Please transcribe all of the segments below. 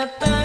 up.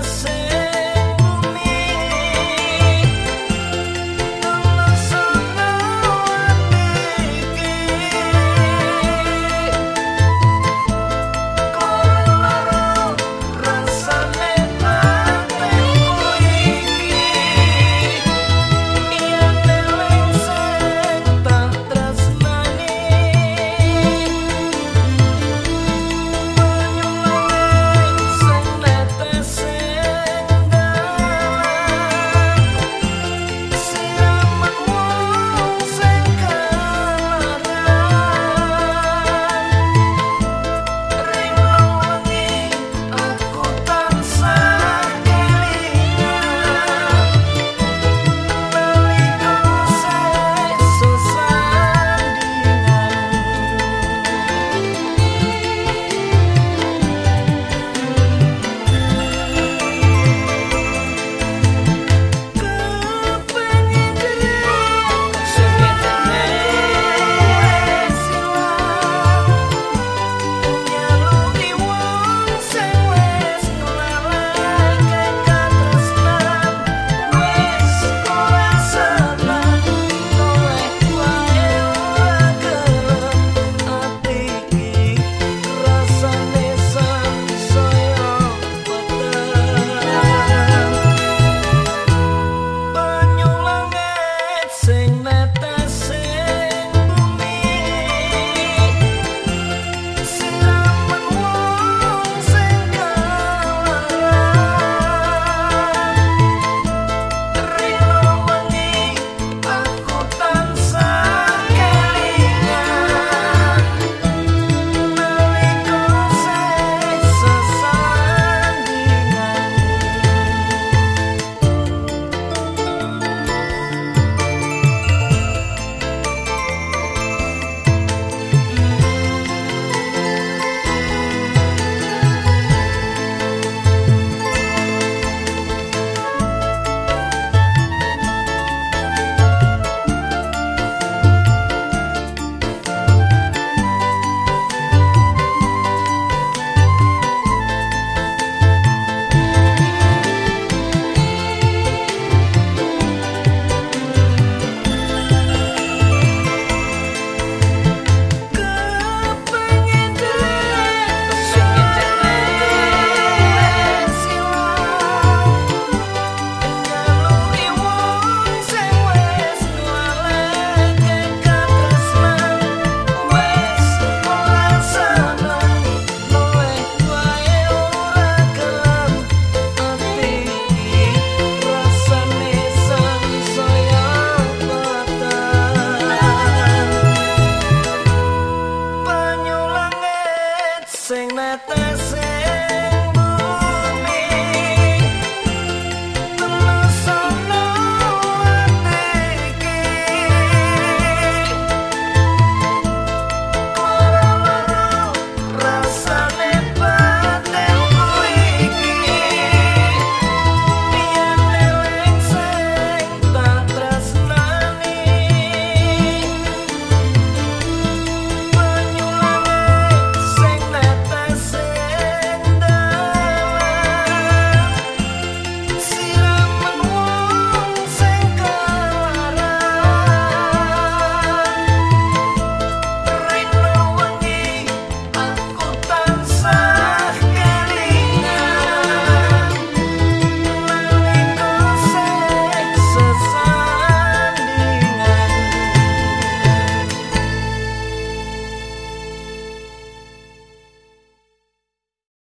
kata